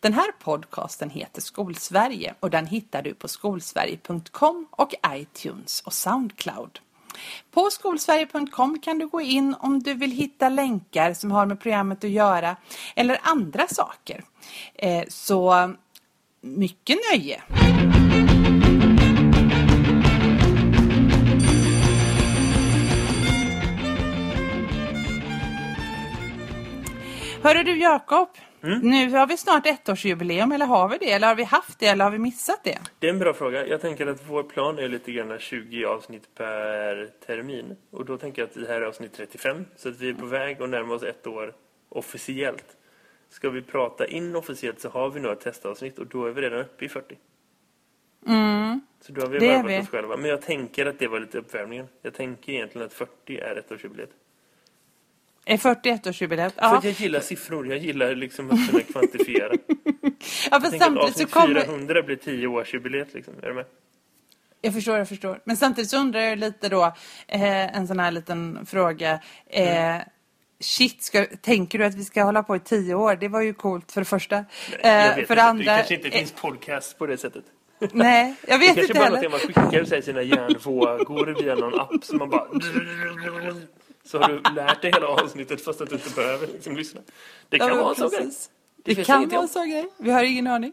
Den här podcasten heter Skolsverige och den hittar du på skolsverige.com och iTunes och Soundcloud. På skolsverige.com kan du gå in om du vill hitta länkar som har med programmet att göra eller andra saker. Eh, så mycket nöje! Hörru du Jakob, mm. nu har vi snart ettårsjubileum, eller har vi det? Eller har vi haft det, eller har vi missat det? Det är en bra fråga. Jag tänker att vår plan är lite grann 20 avsnitt per termin. Och då tänker jag att det här är avsnitt 35, så att vi är på väg att närma oss ett år officiellt. Ska vi prata inofficiellt så har vi några testavsnitt och då är vi redan uppe i 40. Mm. Så då har vi varvat oss själva. Men jag tänker att det var lite uppvärmningen. Jag tänker egentligen att 40 är ettårsjubileet. Är 41-årsjubileet? Ja. För att jag gillar siffror. Jag gillar liksom att kunna kvantifiera. ja, för samtidigt så kommer... 400 blir 10-årsjubileet liksom. Är du med? Jag förstår, jag förstår. Men samtidigt så undrar jag lite då, eh, en sån här liten fråga. Eh, mm. Shit, ska, tänker du att vi ska hålla på i tio år? Det var ju coolt för det första. Nej, eh, för det andra... Det kanske inte finns podcast på det sättet. Nej, jag vet inte heller. Det kanske bara man skickar sig sina hjärnvågor via någon app som man bara så har du lärt dig hela avsnittet fast att du inte behöver liksom lyssna. Det kan ja, vara en sån grej. Det, det kan vara en sån grej. Vi har ingen aning.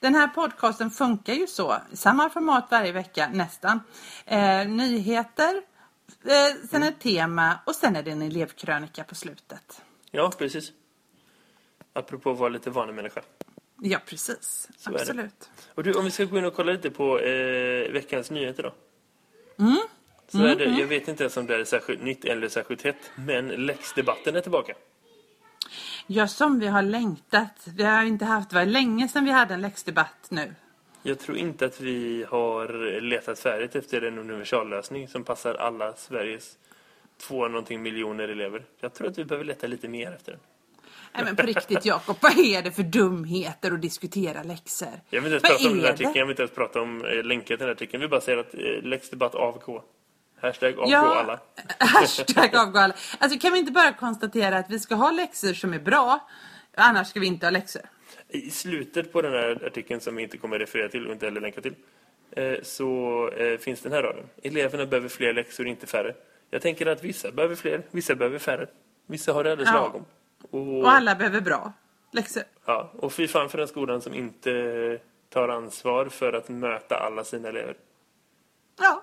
Den här podcasten funkar ju så. Samma format varje vecka, nästan. Eh, nyheter, eh, sen mm. ett tema och sen är det en elevkrönika på slutet. Ja, precis. Apropå att vara lite vanlig människa. Ja, precis. Så Absolut. Och du, om vi ska gå in och kolla lite på eh, veckans nyheter då. Mm. Så mm, är det, mm. jag vet inte ens om det är särskilt nytt eller särskilt hett, men läxdebatten är tillbaka. Ja, som vi har längtat. Vi har inte haft, det var länge sedan vi hade en läxdebatt nu. Jag tror inte att vi har letat färdigt efter en universallösning som passar alla Sveriges två någonting miljoner elever. Jag tror att vi behöver leta lite mer efter den. Nej men på riktigt Jakob, vad är det för dumheter att diskutera läxor? Jag vill inte ens prata om den här artikeln, jag vill inte ens prata om eh, länken till den här artikeln. Vi bara säger att eh, läxdebatt AVK. Hashtag avgå ja, alla. hashtag avgå alla. Alltså kan vi inte bara konstatera att vi ska ha läxor som är bra, annars ska vi inte ha läxor. I slutet på den här artikeln som vi inte kommer referera till och inte heller länka till eh, så eh, finns den här raden. Eleverna behöver fler läxor, inte färre. Jag tänker att vissa behöver fler, vissa behöver färre. Vissa har det alldeles ja. lagom. Och, och alla behöver bra läxor. Ja, och fy fan för den skolan som inte tar ansvar för att möta alla sina elever. Ja.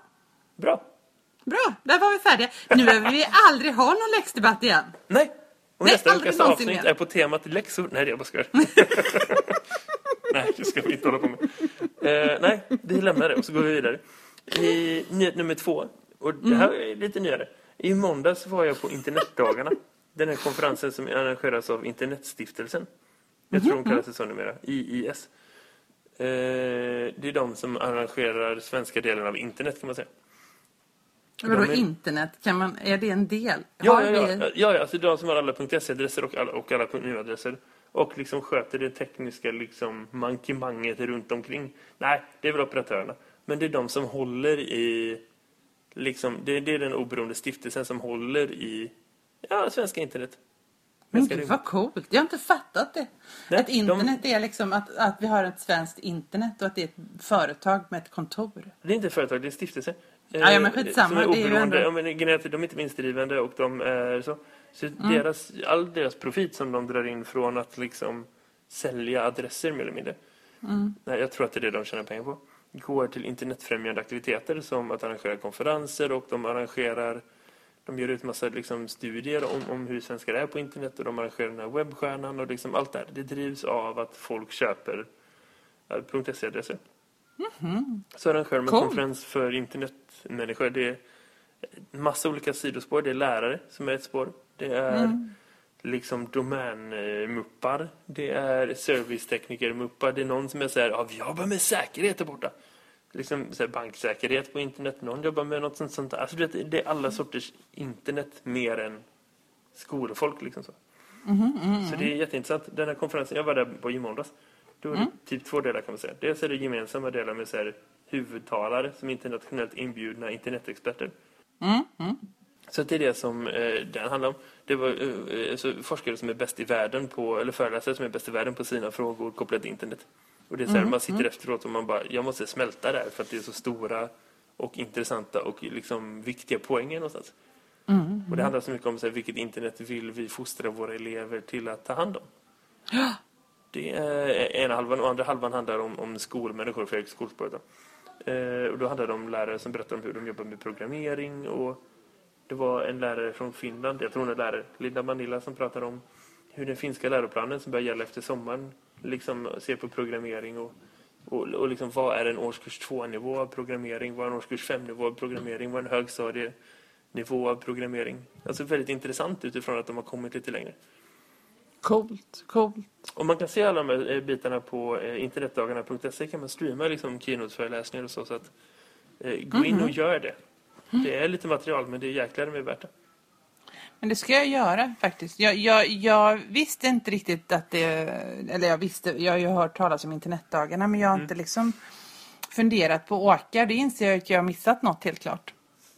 Bra. Bra, där var vi färdiga. Nu behöver vi aldrig ha någon läxdebatt igen. Nej, och Nej, nästa veckas avsnitt igen. är på temat läxor. Nej, det är bara skoj. nej, det ska vi inte hålla på med. Eh, nej, vi lämnar det och så går vi vidare. I nyhet nummer två. Och det här är lite nyare. I måndags var jag på internetdagarna. Den här konferensen som arrangeras av Internetstiftelsen. Jag tror hon kallar sig så numera. IIS. Eh, det är de som arrangerar svenska delen av internet kan man säga. Vadå är... internet? Kan man, är det en del? Ja, ja, ja, ja, ja, alltså de som har alla .se-adresser och alla, och alla .nu-adresser. Och liksom sköter det tekniska liksom mankimanget runt omkring. Nej, det är väl operatörerna. Men det är de som håller i... Liksom, det, det är den oberoende stiftelsen som håller i ja, svenska internet. Men gud vad coolt. Jag har inte fattat det. Nej, att internet de... är liksom att, att vi har ett svenskt internet och att det är ett företag med ett kontor. Det är inte ett företag, det är en stiftelse. Ja, ja men skitsamma. Som är oberoende, det är ändå... men, de är inte vinstdrivande och de är så. Så mm. deras, all deras profit som de drar in från att liksom sälja adresser mer eller mindre. Mm. Nej, jag tror att det är det de tjänar pengar på. Går till internetfrämjande aktiviteter som att arrangera konferenser och de arrangerar de gör ut massa liksom, studier om, om hur svenskar är på internet och de arrangerar den här webbstjärnan och liksom allt det här. Det drivs av att folk köper äh, .se-adresser. Mm-hmm. Så arrangerar de en cool. konferens för internetmänniskor. Det är massa olika sidospår. Det är lärare som är ett spår. Det är mm. liksom domänmuppar. Det är servicetekniker-muppar. Det är någon som är så här, ja, vi jobbar med säkerhet där borta. Liksom så här, banksäkerhet på internet. Någon jobbar med något sånt, sånt. Alltså det, är alla sorters internet mer än skolfolk liksom så. Mm, mm, så det är jätteintressant. Den här konferensen, jag var där på i måndags. Då är det mm. typ två delar kan man säga. Dels är det gemensamma delar med så här, huvudtalare som internationellt inbjudna internetexperter. Mm. Mm. Så det är det som eh, den handlar om. Det var eh, alltså, forskare som är bäst i världen på, eller föreläsare som är bäst i världen på sina frågor kopplat till internet. Och det är så här, mm. man sitter mm. efteråt och man bara, jag måste smälta där för att det är så stora och intressanta och liksom viktiga poänger någonstans. Mm. Och det handlar så mycket om så här, vilket internet vill vi fostra våra elever till att ta hand om. Det är ena halvan och andra halvan handlar om, om skolmänniskor för skolspåret. Eh, och då handlar det om lärare som berättar om hur de jobbar med programmering och det var en lärare från Finland, jag tror hon är lärare, Linda Manilla som pratade om hur den finska läroplanen som börjar gälla efter sommaren liksom ser på programmering och, och, och liksom vad är en årskurs 2-nivå av programmering, vad är en årskurs 5-nivå av programmering, vad är en högstadienivå av programmering. Alltså väldigt intressant utifrån att de har kommit lite längre. Coolt, coolt. Och man kan se alla de här eh, bitarna på eh, internetdagarna.se kan man streama liksom keynote-föreläsningar och så. så att, eh, gå in mm -hmm. och gör det. Det är lite material men det är jäklar med värt det. Men det ska jag göra faktiskt. Jag, jag, jag, visste inte riktigt att det... Eller jag visste, jag har ju hört talas om internetdagarna men jag har mm. inte liksom funderat på att åka. Det inser jag att jag har missat något helt klart.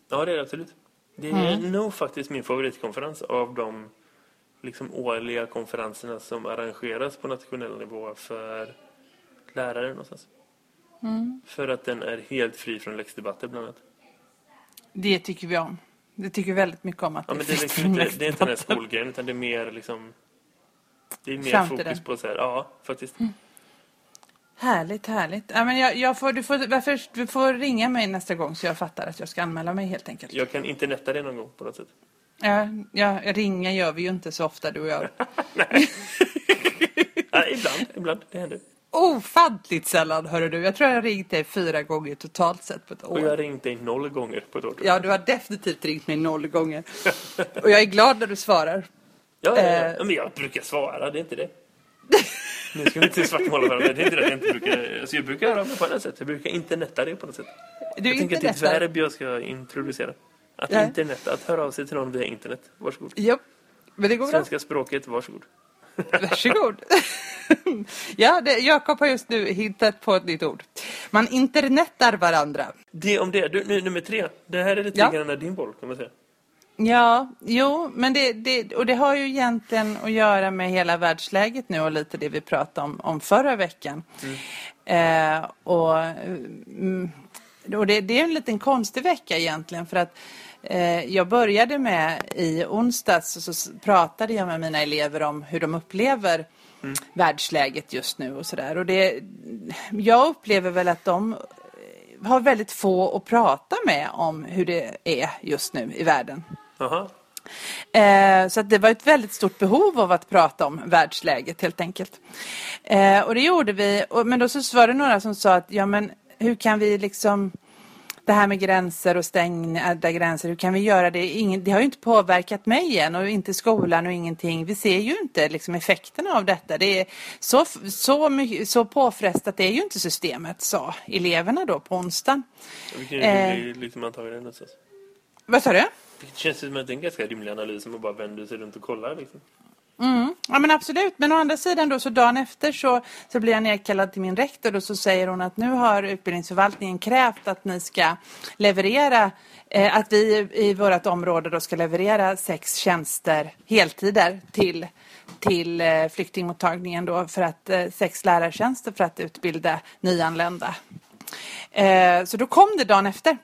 Ja, det är det absolut. Det är mm. nog faktiskt min favoritkonferens av de liksom årliga konferenserna som arrangeras på nationell nivå för lärare någonstans. Mm. För att den är helt fri från läxdebatter bland annat. Det tycker vi om. Det tycker väldigt mycket om. Att ja, men det, är liksom inte, det är inte den här skolgrejen utan det är mer liksom det är mer fokus på så här, ja faktiskt. Mm. Härligt, härligt. Ja, men jag, jag får, du, får, varför, du får ringa mig nästa gång så jag fattar att jag ska anmäla mig helt enkelt. Jag kan internetta det någon gång på något sätt. Ja, ja ringa gör vi ju inte så ofta du och jag. Nej. Nej, ibland, ibland, det händer. Ofantligt sällan, hörru du. Jag tror jag har ringt dig fyra gånger totalt sett på ett år. Och jag har ringt dig noll gånger på ett år. Ja, du har definitivt ringt mig noll gånger. och jag är glad när du svarar. Ja, ja, ja. Eh. men jag brukar svara, det är inte det. nu ska vi inte svartmåla varandra. Det är inte det jag inte brukar... Alltså jag brukar göra på något sätt. Jag brukar internetta det på något sätt. Du jag tänker att det är ett verb jag ska introducera. Att ja. internet, att höra av sig till någon via internet. Varsågod. Ja, men det går Svenska bra. språket, varsågod. Varsågod. ja, det, Jakob har just nu hittat på ett nytt ord. Man internetar varandra. Det om det. Du, nu, nummer tre. Det här är lite ja. grann din boll, kan man säga. Ja, jo, men det, det, och det har ju egentligen att göra med hela världsläget nu och lite det vi pratade om, om förra veckan. Mm. Eh, och mm, och det, det, är en liten konstig vecka egentligen för att jag började med i onsdags och så pratade jag med mina elever om hur de upplever mm. världsläget just nu och sådär. Och det, jag upplever väl att de har väldigt få att prata med om hur det är just nu i världen. Aha. Eh, så det var ett väldigt stort behov av att prata om världsläget helt enkelt. Eh, och det gjorde vi, men då så var det några som sa att ja men hur kan vi liksom det här med gränser och stängda gränser, hur kan vi göra det? Ingen, det har ju inte påverkat mig än och inte skolan och ingenting. Vi ser ju inte liksom effekterna av detta. Det är så, så, mycket, så påfrestat det är ju inte systemet, sa eleverna då på onsdagen. Vilken eh, lite man tar det någonstans. Vad sa du? Det känns som att det är en ganska rimlig analys om man bara vänder sig runt och kollar. Liksom. Mm. Ja men absolut, men å andra sidan då så dagen efter så, så blir jag nedkallad till min rektor och så säger hon att nu har utbildningsförvaltningen krävt att ni ska leverera eh, att vi i vårt område då ska leverera sex tjänster heltider till till eh, flyktingmottagningen då för att eh, sex lärartjänster för att utbilda nyanlända. Eh, så då kom det dagen efter.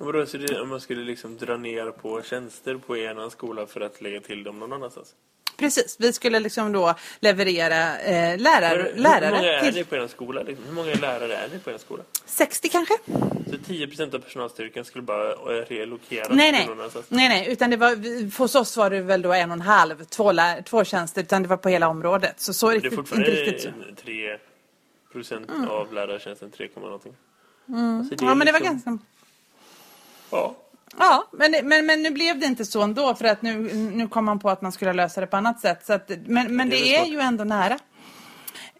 Vadå, så det, om man skulle liksom dra ner på tjänster på en skola för att lägga till dem någon annanstans? Precis, vi skulle liksom då leverera eh, lärar, hur, lärare. Hur många är till... ni på en skola? Liksom? Hur många lärare är ni på en skola? 60 kanske. Så 10% av personalstyrkan skulle bara eh, relokeras? Nej, nej. nej, nej. Utan det var, hos oss var det väl då en och en halv, två, lär, två tjänster, utan det var på hela området. Så, så riktigt, det är fortfarande inte riktigt så. 3% mm. av lärartjänsten, 3, någonting. Mm. Alltså ja, men det var liksom- ganska... Ja. Ja, men, men, men nu blev det inte så ändå för att nu, nu kom man på att man skulle lösa det på annat sätt. Så att, men men det, det är, ju ändå nära.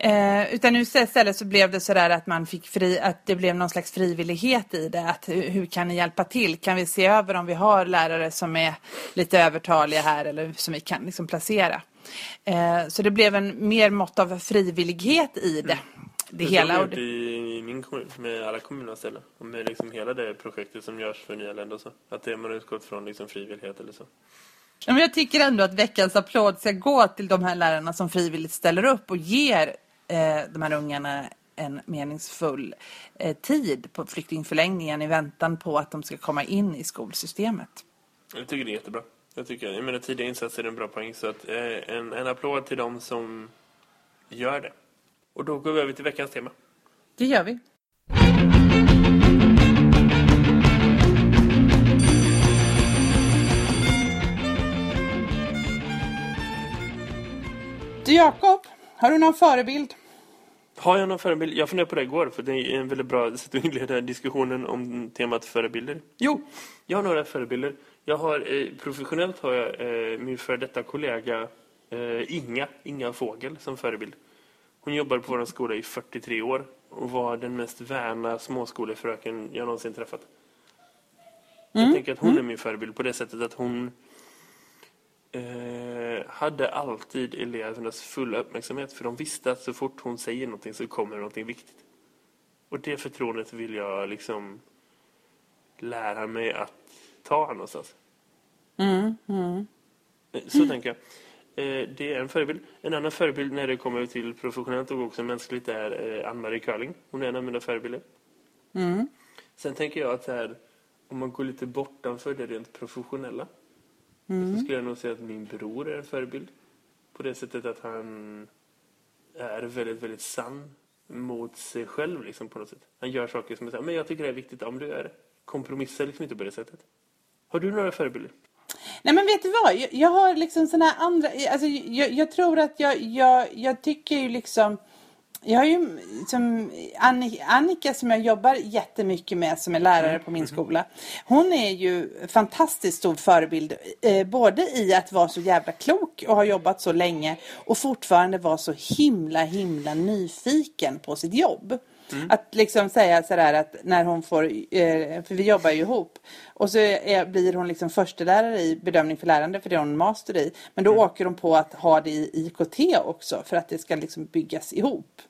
Eh, utan nu istället så blev det sådär att man fick fri, att det blev någon slags frivillighet i det. Att hur kan ni hjälpa till? Kan vi se över om vi har lärare som är lite övertaliga här eller som vi kan liksom placera? Eh, så det blev en mer mått av frivillighet i det. Det, det hela. Det i i min kommun med alla kommunanställda. Och med liksom hela det projektet som görs för nyanlända och så. Att det man utgått från liksom frivillighet eller så. Men jag tycker ändå att veckans applåd ska gå till de här lärarna som frivilligt ställer upp och ger eh, de här ungarna en meningsfull eh, tid på flyktingförlängningen i väntan på att de ska komma in i skolsystemet. Jag tycker det är jättebra. Jag tycker, jag menar tidiga insatser är en bra poäng så att eh, en, en applåd till dem som gör det. Och då går vi över till veckans tema. Det gör vi. Du Jakob, har du någon förebild? Har jag någon förebild? Jag funderade på det igår för det är en väldigt bra sätt att inleda diskussionen om temat förebilder. Jo, jag har några förebilder. Jag har, eh, professionellt har jag eh, min före detta kollega eh, Inga, Inga Fågel som förebild. Hon jobbade på vår skola i 43 år och var den mest värna småskolefröken jag någonsin träffat. Mm. Jag tänker att hon mm. är min förebild på det sättet att hon eh, hade alltid elevernas fulla uppmärksamhet. För de visste att så fort hon säger någonting så kommer någonting viktigt. Och det förtroendet vill jag liksom lära mig att ta någonstans. Mm, mm. Så tänker jag. Eh, det är en förebild. En annan förebild när det kommer till professionellt och också mänskligt är eh, Ann-Marie Curling. Hon är en av mina förebilder. Mm. Sen tänker jag att här, om man går lite bortanför det rent professionella mm. så skulle jag nog säga att min bror är en förebild. På det sättet att han är väldigt, väldigt sann mot sig själv liksom, på något sätt. Han gör saker som är så men jag tycker det är viktigt om du är det. Kompromissar liksom inte på det sättet. Har du några förebilder? Nej men vet du vad, jag, jag har liksom sådana andra, alltså jag, jag, tror att jag, jag, jag tycker ju liksom jag har ju som Annika som jag jobbar jättemycket med som är lärare mm. på min mm-hmm. skola. Hon är ju fantastiskt stor förebild. Eh, både i att vara så jävla klok och ha jobbat så länge och fortfarande vara så himla himla nyfiken på sitt jobb. Mm. Att liksom säga sådär att när hon får, eh, för vi jobbar ju ihop. Och så är, blir hon liksom förstelärare i bedömning för lärande för det har hon master i. Men då mm. åker hon på att ha det i IKT också för att det ska liksom byggas ihop.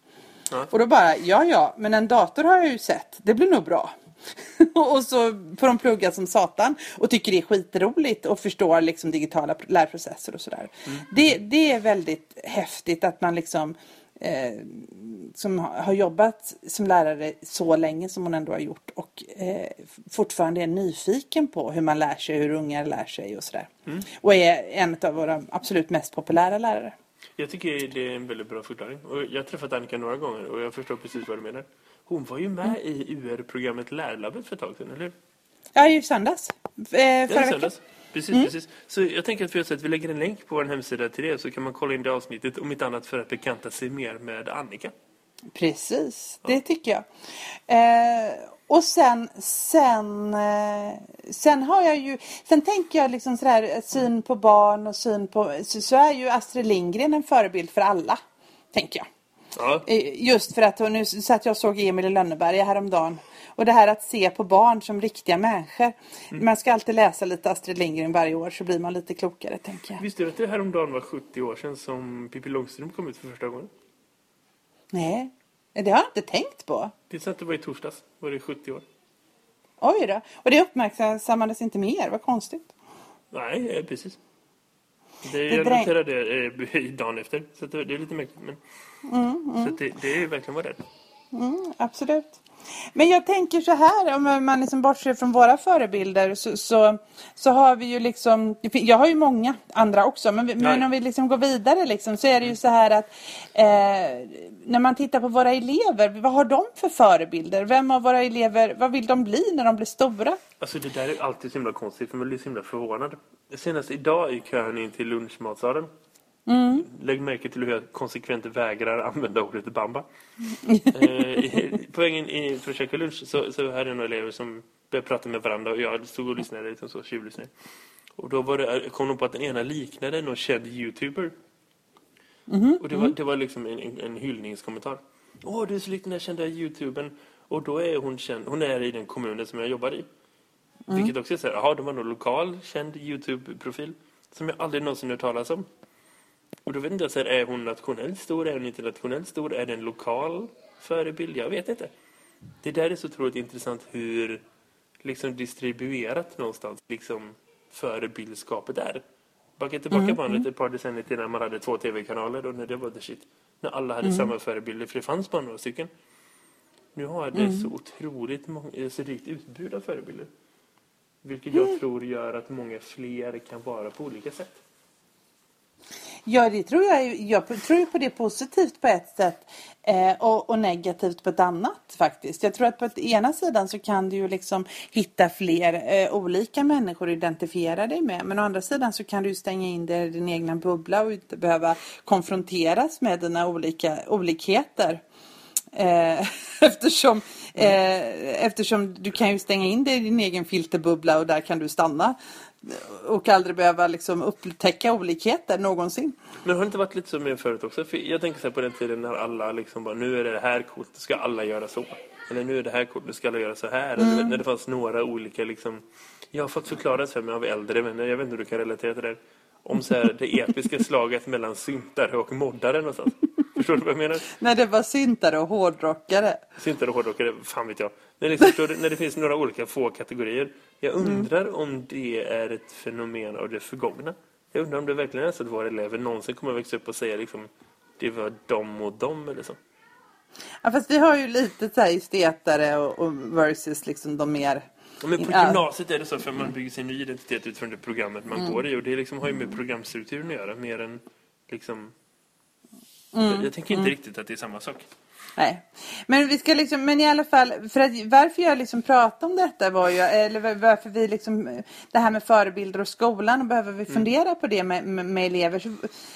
Ja. Och då bara, ja ja, men en dator har jag ju sett, det blir nog bra. och så får de plugga som satan och tycker det är skitroligt och förstår liksom digitala lärprocesser och sådär. Mm. Det, det är väldigt häftigt att man liksom eh, som har jobbat som lärare så länge som hon ändå har gjort och eh, fortfarande är nyfiken på hur man lär sig, hur unga lär sig och sådär. Mm. Och är en av våra absolut mest populära lärare. Jag tycker det är en väldigt bra förklaring. Och jag har träffat Annika några gånger och jag förstår precis vad du menar. Hon var ju med mm. i UR-programmet Lärlabbet för ett tag sedan, eller Ja, i söndags. Eh, förra veckan. Söndags. Precis, mm. precis. Så jag tänker att vi, att vi lägger en länk på vår hemsida till det så kan man kolla in det avsnittet om inte annat för att bekanta sig mer med Annika. Precis, det ja. tycker jag. Eh, och sen, sen, eh, sen har jag ju, sen tänker jag liksom sådär syn på barn och syn på, så, så är ju Astrid Lindgren en förebild för alla, tänker jag. Ja. Eh, just för att, nu satt jag och såg Emil i Lönneberga häromdagen och det här att se på barn som riktiga människor. Mm. Man ska alltid läsa lite Astrid Lindgren varje år så blir man lite klokare tänker jag. Visste du att det häromdagen var 70 år sedan som Pippi Långstrump kom ut för första gången? Nej, det har jag inte tänkt på. Det är att det var i torsdags, var det 70 år. Oj då. Och det uppmärksammades inte mer, vad konstigt. Nej, eh, precis. Det, det jag noterade det eh, dagen efter, så det, är lite märkligt. Men... Mm, mm. Så det, det är verkligen vad det är. Mm, absolut. Men jag tänker så här, om man liksom bortser från våra förebilder så, så, så, har vi ju liksom, jag har ju många andra också, men, men om vi liksom går vidare liksom, så är det ju så här att eh, när man tittar på våra elever, vad har de för förebilder? Vem av våra elever, vad vill de bli när de blir stora? Alltså det där är alltid så himla konstigt, för man blir så himla förvånad. Senast idag i kön in till lunchmatsalen Mm. Lägg märke till hur jag konsekvent vägrar använda ordet bamba. eh, på vägen in för att käka lunch så, så här är några elever som började prata med varandra och jag stod och lyssnade lite så tjuvlyssnade. Och då var det, kom de på att den ena liknade någon känd youtuber. Mm. Och det var, det var liksom en, en, en hyllningskommentar. Åh, du är så lik den där kända youtubern. Och då är hon känd, hon är i den kommunen som jag jobbar i. Mm. Vilket också är så här, jaha, de var någon lokal känd Youtube-profil. Som jag aldrig någonsin hört talas om. Och då vet inte jag, är hon nationellt stor? Är hon internationellt stor? Är det en lokal förebild? Jag vet inte. det där är så otroligt intressant hur liksom distribuerat någonstans liksom förebildskapet är. Backa tillbaka mm, bandet mm. ett par decennier till när man hade två tv-kanaler och när det var the shit. När alla hade mm. samma förebilder, för det fanns bara några stycken. Nu har det mm. så otroligt många, så rikt utbud av förebilder. Vilket jag mm. tror gör att många fler kan vara på olika sätt. Ja, det tror jag. Jag tror på det positivt på ett sätt eh, och, och, negativt på ett annat faktiskt. Jag tror att på ett ena sidan så kan du ju liksom hitta fler eh, olika människor att identifiera dig med. Men å andra sidan så kan du stänga in dig i din egna bubbla och inte behöva konfronteras med dina olika olikheter. Eh, eftersom, eh, eftersom du kan ju stänga in dig i din egen filterbubbla och där kan du stanna och aldrig behöva liksom upptäcka olikheter någonsin. Men har det inte varit lite så med förut också? För jag tänker så på den tiden när alla liksom bara, nu är det här kort, ska alla göra så. Eller nu är det här kort, nu ska alla göra så här. Mm. Eller, när det fanns några olika liksom, jag har fått förklarat för mig av äldre vänner, jag vet inte hur du kan relatera till det om så här, det episka slaget mellan syntare och moddare någonstans. Förstår du vad jag menar? När det var syntare och hårdrockare. Syntare och hårdrockare, fan vet jag. När, liksom, när det finns några olika få kategorier. Jag mm. undrar mm. om det är ett fenomen av det förgångna. Jag undrar om det verkligen är så att våra elever någonsin kommer att växa upp och säga liksom, det var dem och dem eller så. Ja, fast vi har ju lite så här estetare och, och versus liksom de mer men på gymnasiet är det så för man bygger sin ny identitet utifrån det programmet man mm. går i och det liksom har ju med programstrukturen att göra mer än liksom mm. jag, tänker inte mm. riktigt att det är samma sak. Nej, men vi ska liksom, men i alla fall, för att, varför jag liksom pratade om detta var ju, eller varför vi liksom, det här med förebilder och skolan, och behöver vi mm. fundera mm. på det med, med, med elever, så,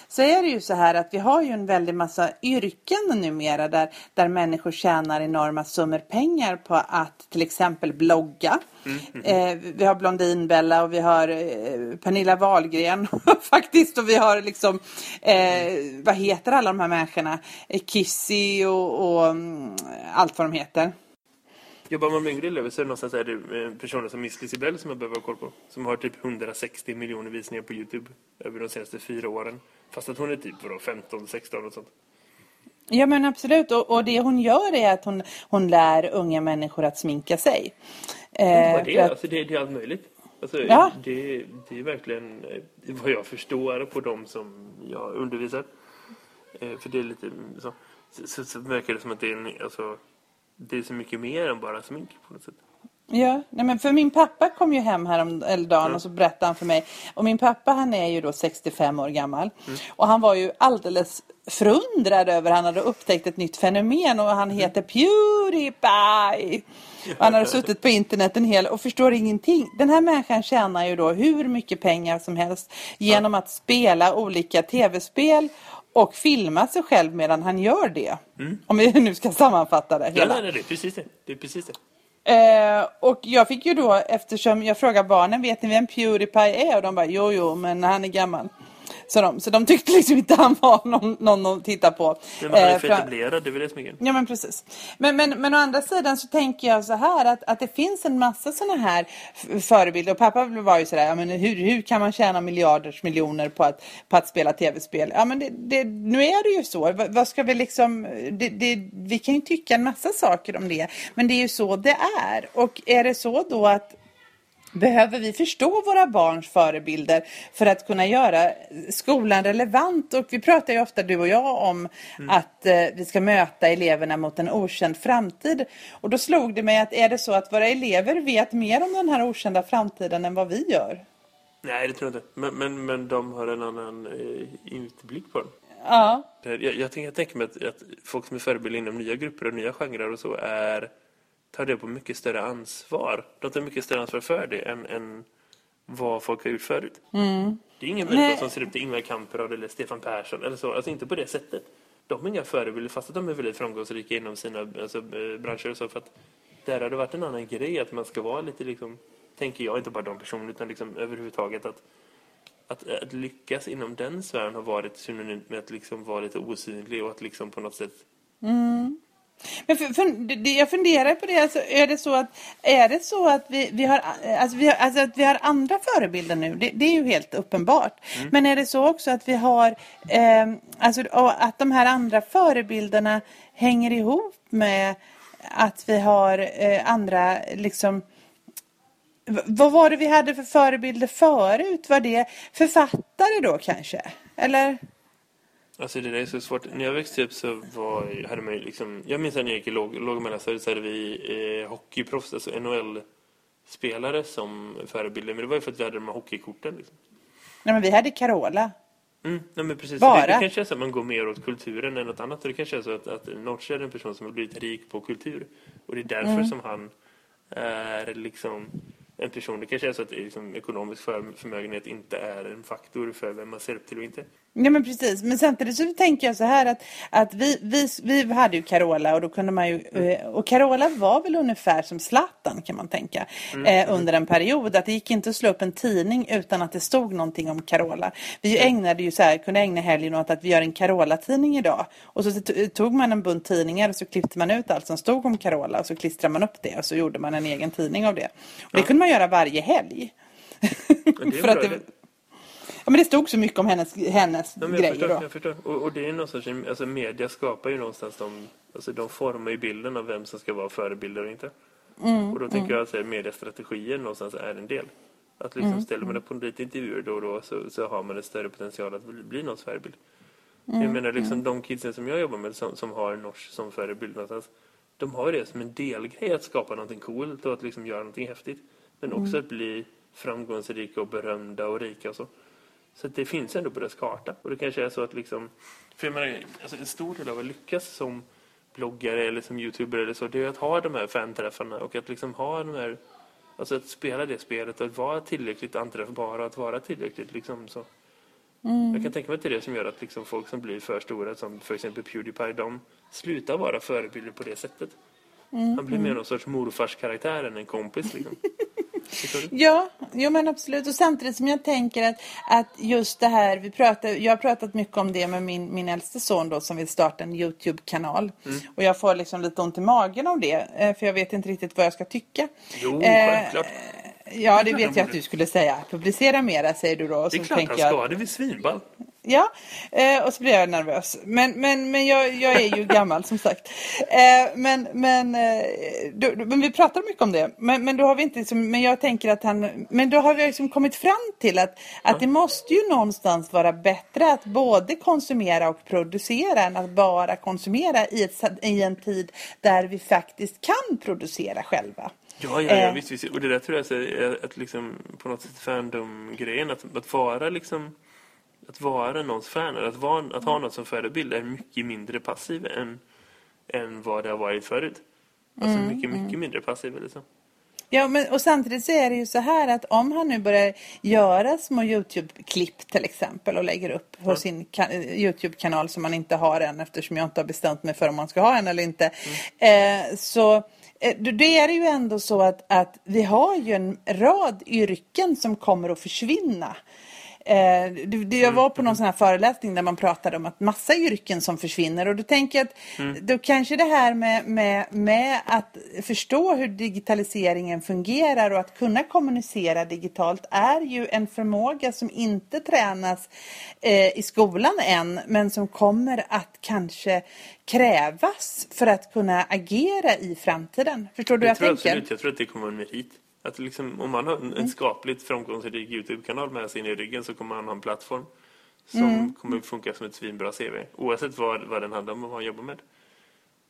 så, är det ju så här att vi har ju en väldig massa yrken numera där, där människor tjänar enorma summor pengar på att till exempel blogga. Mm, mm, mm. Eh, vi har Blondinbella och vi har eh, Pernilla Wahlgren faktiskt och vi har liksom eh, vad heter alla de här människorna? Eh, Kissy och, och allt vad de heter. Jobbar man med yngre elever så är det någonstans är det eh, personer som Miss Lisibell som jag behöver ha koll på. Som har typ 160 miljoner visningar på Youtube över de senaste fyra åren. Fast att hon är typ 15, 16 och sånt. Ja men absolut och, och det hon gör är att hon, hon lär unga människor att sminka sig. Eh, det, är, att... alltså, det, det är allt möjligt. Alltså, ja. det, det är verkligen eh, vad jag förstår på dem som jag undervisar. Eh, för det är lite så, så, så verkar det som att det är, en, alltså, det är så mycket mer än bara smink på något sätt. Ja, nej men för min pappa kom ju hem här om dagen mm. och så berättade han för mig. Och min pappa han är ju då 65 år gammal. Mm. Och han var ju alldeles förundrad över han hade upptäckt ett nytt fenomen och han heter Pewdiepie. Han hade suttit på internet en hel och förstår ingenting. Den här människan tjänar ju då hur mycket pengar som helst genom att spela olika tv-spel och filma sig själv medan han gör det. Mm. Om vi nu ska sammanfatta det hela. Ja, nej, nej, det är precis det. det, är precis det. Eh, och jag fick ju då, eftersom jag frågade barnen, vet ni vem Pewdiepie är? Och de bara, jo, jo, men han är gammal. Så de, så de tyckte liksom inte han var någon, någon att titta på. Men man är för eh, etablerad, det det som är Ja men precis. Men, men, men å andra sidan så tänker jag så här att, att det finns en massa sådana här förebilder. Och pappa var ju sådär, ja, men hur, hur kan man tjäna miljarders miljoner på att, på att spela tv-spel? Ja men det, det, nu är det ju så. Vad, vad ska vi liksom, det, det, vi kan ju tycka en massa saker om det. Men det är ju så det är. Och är det så då att behöver vi förstå våra barns förebilder för att kunna göra skolan relevant. Och vi pratar ju ofta, du och jag, om mm. att eh, vi ska möta eleverna mot en okänd framtid. Och då slog det mig att är det så att våra elever vet mer om den här okända framtiden än vad vi gör? Nej, det tror jag inte. Men, men, men de har en annan eh, utblick på den. Ja. Jag, jag, tänker, jag tänker mig att, att folk som är förebilder inom nya grupper och nya genrer och så är tar det på mycket större ansvar. De tar mycket större ansvar för det än, än vad folk har gjort förut. Mm. Det är ingen människa som ser upp till Ingvar Kamprad eller Stefan Persson eller så. Alltså inte på det sättet. De är inga förebilder fast att de är väldigt framgångsrika inom sina alltså, eh, branscher och så. För att där har det varit en annan grej att man ska vara lite liksom, tänker jag, inte bara de personerna utan liksom överhuvudtaget att, att, att lyckas inom den sfären har varit synonymt med att liksom vara lite osynlig och att liksom på något sätt mm. Men för, för, jag funderar på det, alltså, är det så att, är det så att vi, vi, har, alltså, vi, har, alltså, att vi har andra förebilder nu? Det, det är ju helt uppenbart. Mm. Men är det så också att vi har, eh, alltså, att de här andra förebilderna hänger ihop med att vi har eh, andra liksom vad var det vi hade för förebilder förut? Var det författare då kanske? Eller? Alltså det där är så svårt. När jag växte upp så var, hade man liksom... Jag minns när jag gick i låg, låg mellanstadiet så hade vi eh, hockeyproffs, alltså NHL-spelare som förebilder. Men det var ju för att vi hade de här hockeykorten. Liksom. Nej, men vi hade Carola. Mm, nej, men precis. Bara. Det, det kanske är så att man går mer åt kulturen än något annat. Och det kanske är så att, att Notch är en person som har blivit rik på kultur. Och det är därför mm. som han är liksom en person. Det kanske är så att liksom, ekonomisk förmögenhet inte är en faktor för vem man ser upp till och inte. Ja men precis, men samtidigt så tänker jag så här att, att vi, vi, vi hade ju Carola och då kunde man ju, mm. och Carola var väl ungefär som Zlatan kan man tänka mm. eh, under en period att det gick inte att slå upp en tidning utan att det stod någonting om Carola. Vi mm. ägnade ju så här, kunde ägna helgen åt att vi gör en Carola-tidning idag och så tog man en bunt tidningar och så klippte man ut allt som stod om Carola och så klistrade man upp det och så gjorde man en egen tidning av det. Och det kunde man göra varje helg. För att det, Ja, men det stod så mycket om hennes, hennes ja, grejer förstår, då. Jag förstår. Och, och det är någonstans, alltså media skapar ju någonstans de, alltså de formar ju bilden av vem som ska vara förebilder och inte. Mm, och då tänker mm. jag att mediestrategier någonstans är en del. Att liksom mm, ställer man upp på lite intervjuer då och då så, så har man en större potential att bli någons förebild. Mm, jag menar liksom mm. de kidsen som jag jobbar med som, som har Nors som förebild någonstans. De har det som en delgrej att skapa någonting coolt och att liksom göra någonting häftigt. Men också mm. att bli framgångsrika och berömda och rika och så. Så det finns ändå på deras karta. Och det kanske är så att liksom... För jag menar, alltså en stor del av att lyckas som bloggare eller som youtuber eller så, det är att ha de här fanträffarna och att liksom ha de här... Alltså att spela det spelet och att vara tillräckligt anträffbar och att vara tillräckligt liksom så... Mm. Jag kan tänka mig att det är det som gör att liksom folk som blir för stora, som för exempel Pewdiepie, de slutar vara förebilder på det sättet. Mm. Han blir mer någon sorts morfars karaktär än en kompis liksom. Ja, jo men absolut. Och samtidigt som jag tänker att, att just det här, vi pratar, jag har pratat mycket om det med min, min äldste son då som vill starta en Youtube-kanal. Mm. Och jag får liksom lite ont i magen av det, eh, för jag vet inte riktigt vad jag ska tycka. Jo, självklart. Eh, ja, det vet jag att du skulle säga. Publicera mera, säger du då. Det är klart han ska, jag, det är svinball. Ja, eh, och så blir jag nervös. Men, men, men jag, jag är ju gammal som sagt. Eh, men, men, eh, då, men vi pratar mycket om det. Men, men då har vi inte liksom, men jag tänker att han, men då har vi liksom kommit fram till att, att det måste ju någonstans vara bättre att både konsumera och producera än att bara konsumera i, ett, i en tid där vi faktiskt kan producera själva. Ja, ja, ja visst, visst. Och det där tror jag är att liksom på något sätt fandom-grejen, att, att vara liksom att vara någons fan att, vara, att ha något som förebild är mycket mindre passiv än, än vad det har varit förut. Alltså mm, mycket, mycket mm. mindre passiv liksom. Ja, men, och samtidigt så är det ju så här att om han nu börjar göra små Youtube-klipp till exempel och lägger upp på mm. sin Youtube-kanal som man inte har än eftersom jag inte har bestämt mig för om man ska ha en eller inte. Mm. Eh, så eh, det är ju ändå så att, att vi har ju en rad yrken som kommer att försvinna. Eh, det, jag var på någon sån här föreläsning där man pratade om att massa yrken som försvinner och då tänker jag att mm. då kanske det här med, med, med att förstå hur digitaliseringen fungerar och att kunna kommunicera digitalt är ju en förmåga som inte tränas eh, i skolan än men som kommer att kanske krävas för att kunna agera i framtiden. Förstår du jag, jag tror tänker? Absolut. Jag tror att det kommer vara en merit. Att liksom, om man har en mm. skapligt framgångsrik Youtube-kanal med sig in i ryggen så kommer man ha en plattform som mm. kommer funka som ett svinbra CV. Oavsett vad, vad den handlar om och vad man jobbar med.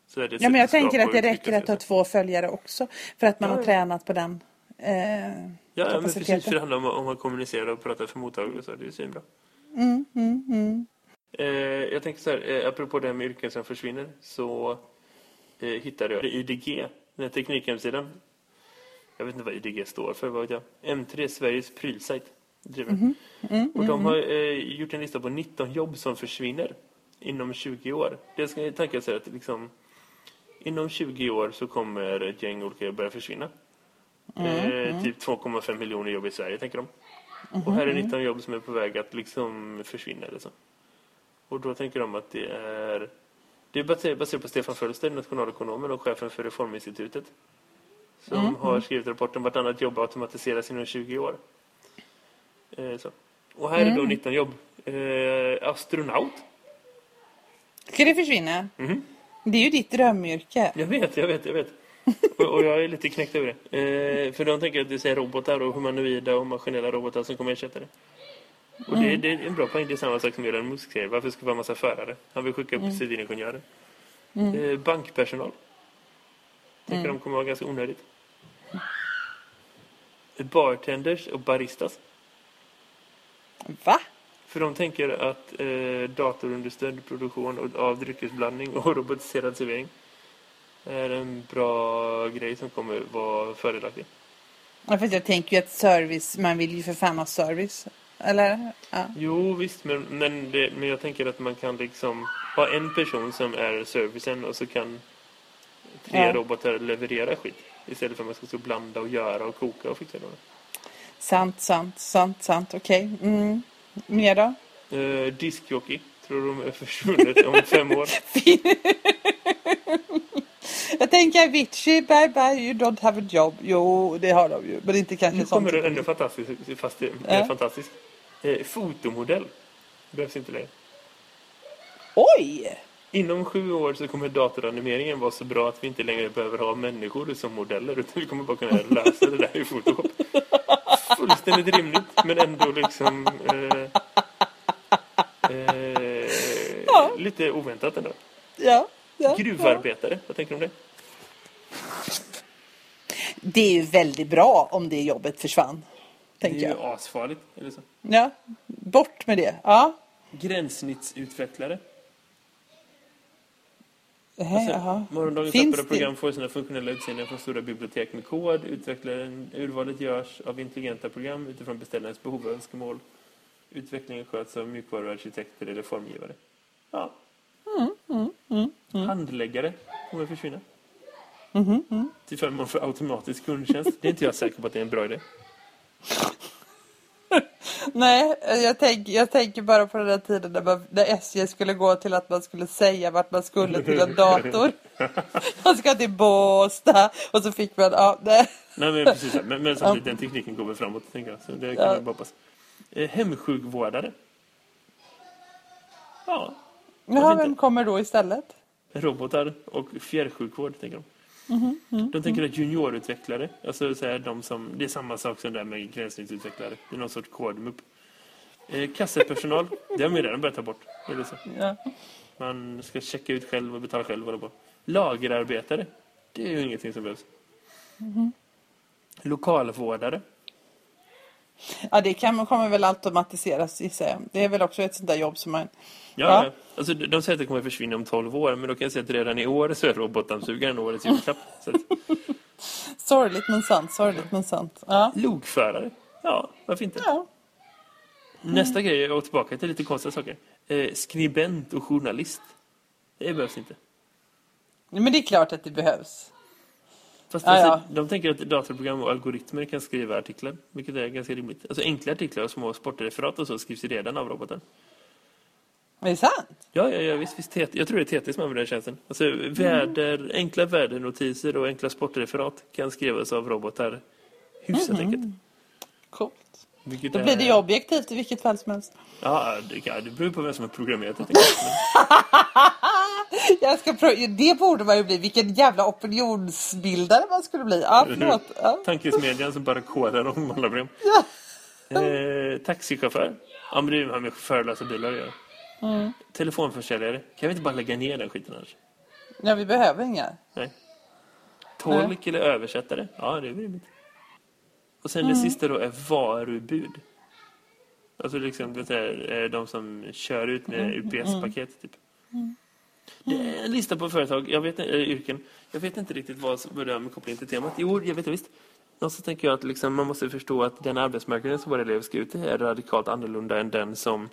Så är det ja, men jag tänker att det räcker att ha två följare också. För att man ja. har tränat på den eh, Ja, men precis. För det handlar om, om att kommunicera och prata för mottagare så är det ju svinbra. Mm, mm, mm. Eh, jag tänkte så här, eh, apropå det här med yrken som försvinner så eh, hittade jag IDG, den här teknikhemsidan jag vet inte vad IDG står för, vad jag. M3, Sveriges prylsajt. Mm -hmm. mm, och de har eh, gjort en lista på 19 jobb som försvinner inom 20 år. Det ska jag tänka sig att liksom, inom 20 år så kommer ett gäng olika börja försvinna. Mm, eh, mm. typ 2,5 miljoner jobb i Sverige, tänker de. Mm, och här är 19 mm. jobb som är på väg att liksom försvinna. Liksom. Och då tänker de att det är... Det är baserat på Stefan Fölster, nationalekonomen och chefen för Reforminstitutet som mm. har skrivit rapporten Vartannat jobb automatiseras inom 20 år. Eh, så. Och här mm. är då 19 jobb. Eh, astronaut. Ska det försvinna? Mm. Det är ju ditt drömyrke. Jag vet, jag vet, jag vet. och, och, jag är lite knäckt över det. Eh, för de tänker att det är robotar och humanoida och maskinella robotar som kommer ersätta det. Och mm. det, det, är en bra poäng. Det är samma sak som Elon Musk säger. Varför ska vara en massa förare? Han vill skicka upp mm. civilingenjörer. Mm. Eh, bankpersonal. Tänker mm. de kommer vara ganska onödigt. Bartenders och baristas. Va? För de tänker att eh, datorunderstödd produktion av dryckesblandning och robotiserad servering är en bra grej som kommer vara fördelaktig. Ja, för jag tänker ju att service, man vill ju för fan ha service. Eller? Ja. Jo, visst. Men, men, det, men jag tänker att man kan liksom ha en person som är servicen och så kan tre ja. robotar leverera skit. Istället för att man ska stå och blanda och göra och koka och fixa det. Sant, sant, sant, sant. Okej. Okay. Mm. Mer då? Uh, diskjockey. Tror de är försvunnet om fem år. Jag tänker Avicii, bye bye, you don't have a job. Jo, det har de ju. Men inte kanske nu sånt. Nu kommer det ändå fantastiskt, fast det är ja. fantastiskt. Eh, fotomodell. Behövs inte längre. Oj! Inom sju år så kommer datoranimeringen vara så bra att vi inte längre behöver ha människor som modeller utan vi kommer bara kunna lösa det där i Photoshop. Fullständigt rimligt men ändå liksom eh, eh, ja. lite oväntat ändå. Ja. ja Gruvarbetare, vad tänker du om det? Det är ju väldigt bra om det jobbet försvann. Det är ju jag. asfarligt. Eller så. Ja, bort med det. Ja. Gränssnittsutvecklare. Alltså, morgondagens appar och program får sina funktionella utseenden från stora bibliotek med kod. Utvecklaren, urvalet görs av intelligenta program utifrån beställarens behov och önskemål. Utvecklingen sköts av mjukvaruarkitekter eller formgivare. Ja. Mm, mm, mm, mm. Handläggare kommer försvinna. Mm, mm, Till förmån för automatisk kundtjänst. Det är inte jag säker på att det är en bra idé. Nej, jag, tänk, jag tänker bara på den där tiden när, man, när SJ skulle gå till att man skulle säga vart man skulle till en dator. man ska till Båstad och så fick man... Ja, nej. nej men precis. Men, men samtidigt, den tekniken går väl framåt, tänker jag. Så det kan ja. jag hoppas. Eh, hemsjukvårdare. Ja. Jaha, vem kommer då istället? Robotar och fjärrsjukvård, tänker de. Mm, mm, de tänker att juniorutvecklare, alltså så här, de som, det är samma sak som där med gränssnittsutvecklare. Det är någon sorts kodmupp. Eh, kassapersonal, det har man redan börjat ta bort. Eller så. Ja. Man ska checka ut själv och betala själv. På. Lagerarbetare, det är ju ingenting som behövs. Mm. Lokalvårdare. Ja, det kan, kommer väl automatiseras i sig. Det är väl också ett sånt där jobb som man Ja, ja. Alltså, de säger att det kommer att försvinna om 12 år, men då kan jag säga att redan i år så är robotdammsugaren årets julklapp. sorgligt men sant, sorgligt men sant. Ja. Lokförare, ja, varför inte? Ja. Mm. Nästa grej, går tillbaka till lite konstiga saker. Eh, skribent och journalist. Det behövs inte. Men det är klart att det behövs. Fast ja, ja. de tänker att datorprogram och algoritmer kan skriva artiklar, vilket är ganska rimligt. Alltså enkla artiklar och små sportreferat och så skrivs redan av roboten. Är det sant? Ja, ja, ja visst, visst jag tror det är TT som använder den tjänsten. Alltså, väder, mm. enkla vädernotiser och enkla sportreferat kan skrivas av robotar hyfsat mm. enkelt. Coolt. Vilket Då blir det ju objektivt i vilket fall som helst. Ja, det, det beror på vem som har programmerat det. jag ska det borde man ju bli. Vilken jävla opinionsbildare man skulle bli. Ja, förlåt. Ja. Tankesmedjan som bara kodar om alla problem. Ja. Eh, taxichaufför. Ja, men det har med chaufförlösa bilar att göra. Mm. Telefonförsäljare. Kan vi inte bara lägga ner den skiten annars? Ja, vi behöver inga. Nej. Tolk Nej. eller översättare. Ja, det är rimligt. Och sen mm. det sista då är varubud. Alltså liksom det är de som kör ut med mm. UPS-paket mm. typ. Mm. Det är en lista på företag, jag vet, äh, yrken. Jag vet inte riktigt vad som börjar med koppling till temat. Jo, jag vet visst. Och så tänker jag att liksom, man måste förstå att den arbetsmarknaden som våra elever ska ut i är radikalt annorlunda än den som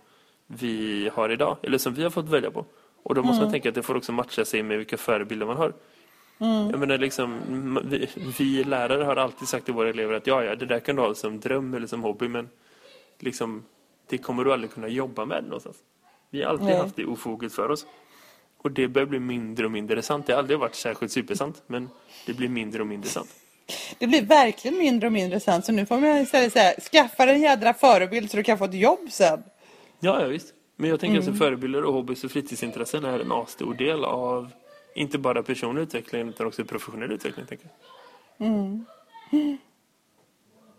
vi har idag, eller som vi har fått välja på. Och då måste mm. man tänka att det får också matcha sig med vilka förebilder man har. Mm. Jag menar liksom, vi, vi, lärare har alltid sagt till våra elever att ja, ja, det där kan du ha som dröm eller som hobby, men liksom, det kommer du aldrig kunna jobba med någonstans. Vi har alltid Nej. haft det ofoget för oss. Och det börjar bli mindre och mindre sant. Det har aldrig varit särskilt supersant, men det blir mindre och mindre sant. Det blir verkligen mindre och mindre sant. Så nu får man istället säga, skaffa en jädra förebild så du kan få ett jobb sen. Ja, ja visst. Men jag tänker mm. att förebilder och hobbys och fritidsintressen är en asstor del av inte bara personlig utveckling utan också professionell utveckling. Tänker jag. Mm.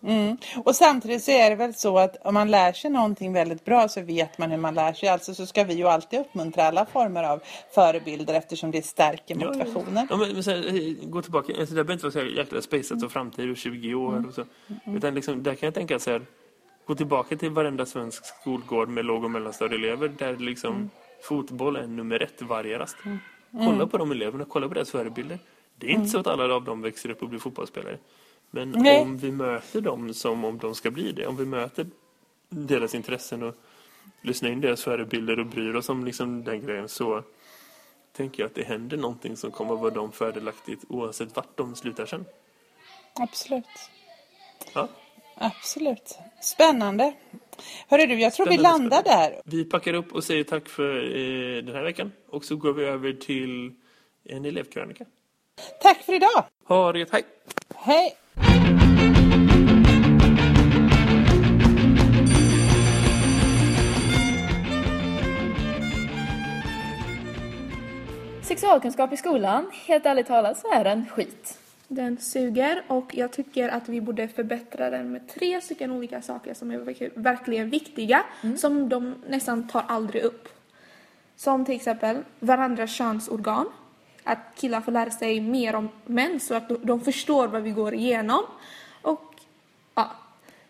Mm. Och samtidigt så är det väl så att om man lär sig någonting väldigt bra så vet man hur man lär sig. Alltså så ska vi ju alltid uppmuntra alla former av förebilder eftersom det stärker motivationen. Ja, men, men gå tillbaka, alltså, det behöver inte vara så här jäkla spacet och framtid och 20 år mm. och så. Mm. Utan liksom, där kan jag tänka så här, gå tillbaka till varenda svensk skolgård med låg- och mellanstadieelever där liksom mm. fotboll är nummer ett varje rast. Mm. Kolla mm. på de eleverna, kolla på deras förebilder. Det är inte så att alla av dem växer upp och blir fotbollsspelare. Men Nej. om vi möter dem som om de ska bli det, om vi möter deras intressen och lyssnar in deras förebilder och bryr oss om liksom den grejen så tänker jag att det händer någonting som kommer att vara dem fördelaktigt oavsett vart de slutar sen. Absolut. Ja. Absolut. Spännande. Hörru du, jag tror spännande, vi landar spännande. där. Vi packar upp och säger tack för eh, den här veckan. Och så går vi över till en elevkrönika. Tack för idag. Ha det hej. Hej. Sexualkunskap i skolan, helt ärligt talat så är den skit. Den suger och jag tycker att vi borde förbättra den med tre stycken olika saker som är verkligen viktiga, mm. som de nästan tar aldrig upp. Som till exempel varandras könsorgan, att killar får lära sig mer om män så att de förstår vad vi går igenom. Och ja,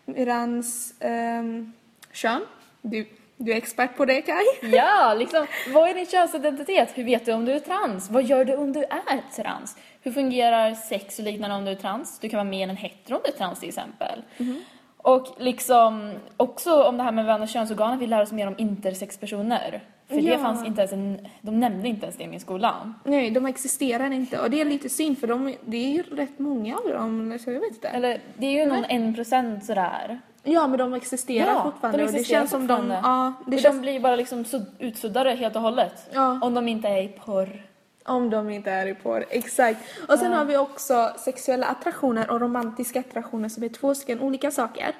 medans um, kön, du, du är expert på det Kai. Ja, liksom vad är din könsidentitet? Hur vet du om du är trans? Vad gör du om du är trans? Hur fungerar sex och liknande om du är trans? Du kan vara mer än hetero om du är trans till exempel. Mm. Och liksom också om det här med vän och könsorgan, vi lär oss mer om intersexpersoner. För ja. det fanns inte ens en, de nämnde inte ens det i min skola. Nej, de existerar inte och det är lite synd för de, det är ju rätt många av dem, så jag vet inte. Eller det är ju någon en procent sådär. Ja, men de existerar ja, fortfarande de existerar och det känns som de... Ja, det känns... De blir bara liksom utsuddade helt och hållet. Ja. Om de inte är i porr. Om de inte är i porr, exakt. Och sen ja. har vi också sexuella attraktioner och romantiska attraktioner som är två stycken olika saker.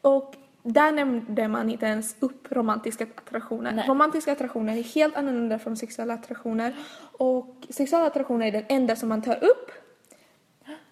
Och där nämnde man inte ens upp romantiska attraktioner. Nej. Romantiska attraktioner är helt annorlunda från sexuella attraktioner. Och sexuella attraktioner är den enda som man tar upp.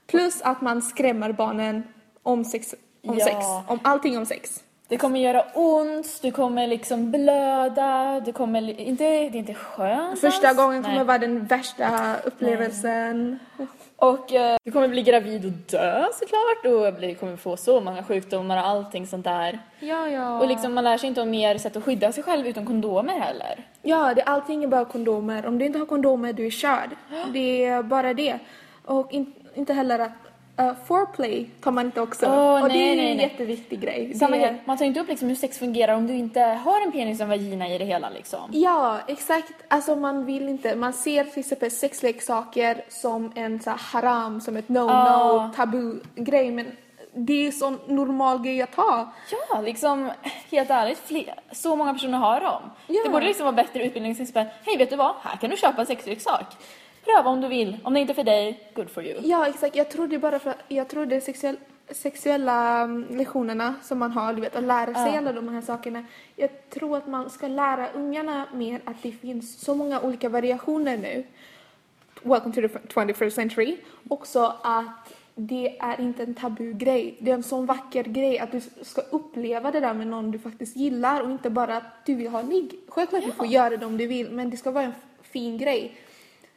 Plus att man skrämmer barnen om sex, om, ja. sex, om allting om sex. Det kommer göra ont, du kommer liksom blöda, du kommer inte, det är inte skönt Första alls. gången kommer Nej. vara den värsta upplevelsen. Nej. Och eh, du kommer bli gravid och dö såklart och du kommer få så många sjukdomar och allting sånt där. Ja, ja. Och liksom man lär sig inte om mer sätt att skydda sig själv utan kondomer heller. Ja, det, allting är bara kondomer. Om du inte har kondomer, du är körd. Det är bara det. Och in, inte heller att Uh, foreplay tar man inte också oh, Och nej, det är nej, en nej. jätteviktig grej. Samma det... grej. Man tar inte upp liksom hur sex fungerar om du inte har en penis och en vagina i det hela liksom. Ja, exakt. Alltså man vill inte, man ser till exempel sexleksaker som en så haram, som ett no-no, oh. tabu-grej. Men det är sån normal grej att ha. Ja, liksom helt ärligt, fler, så många personer har dem. Ja. Det borde liksom vara bättre utbildningsinsatser. Hej, vet du vad? Här kan du köpa en sexleksak pröva om du vill. Om det inte är för dig, good for you. Ja, exakt. Jag tror det bara för jag tror det är sexuell, sexuella mm, lektionerna som man har, du vet, att lära sig ja. alla de här sakerna. Jag tror att man ska lära ungarna mer att det finns så många olika variationer nu. Welcome to the 21st century. Också att det är inte en tabugrej. Det är en sån vacker grej att du ska uppleva det där med någon du faktiskt gillar och inte bara att du vill ha ligg. Självklart ja. du får göra det om du vill, men det ska vara en fin grej.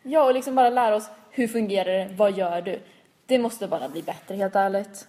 Ja, och liksom bara lära oss hur fungerar det, vad gör du? Det måste bara bli bättre helt ärligt.